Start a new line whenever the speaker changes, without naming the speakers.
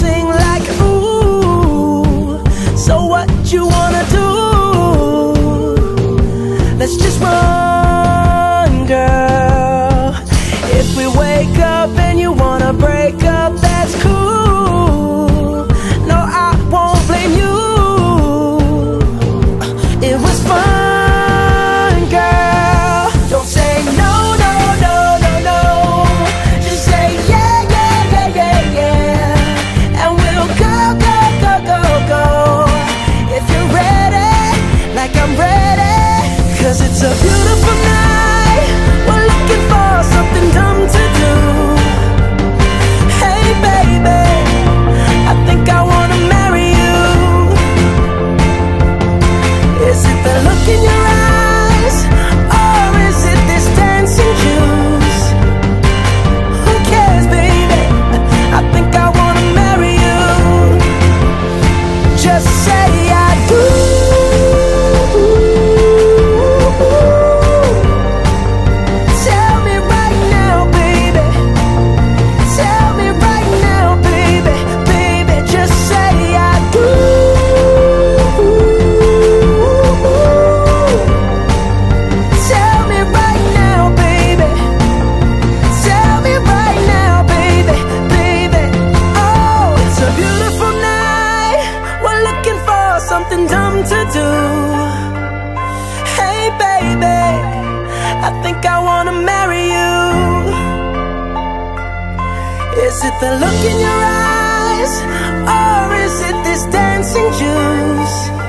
sing like ooh. So what you wanna do? Let's just run. a beautiful to do Hey baby, I think I wanna marry you Is it the look in your eyes, or is it this dancing juice?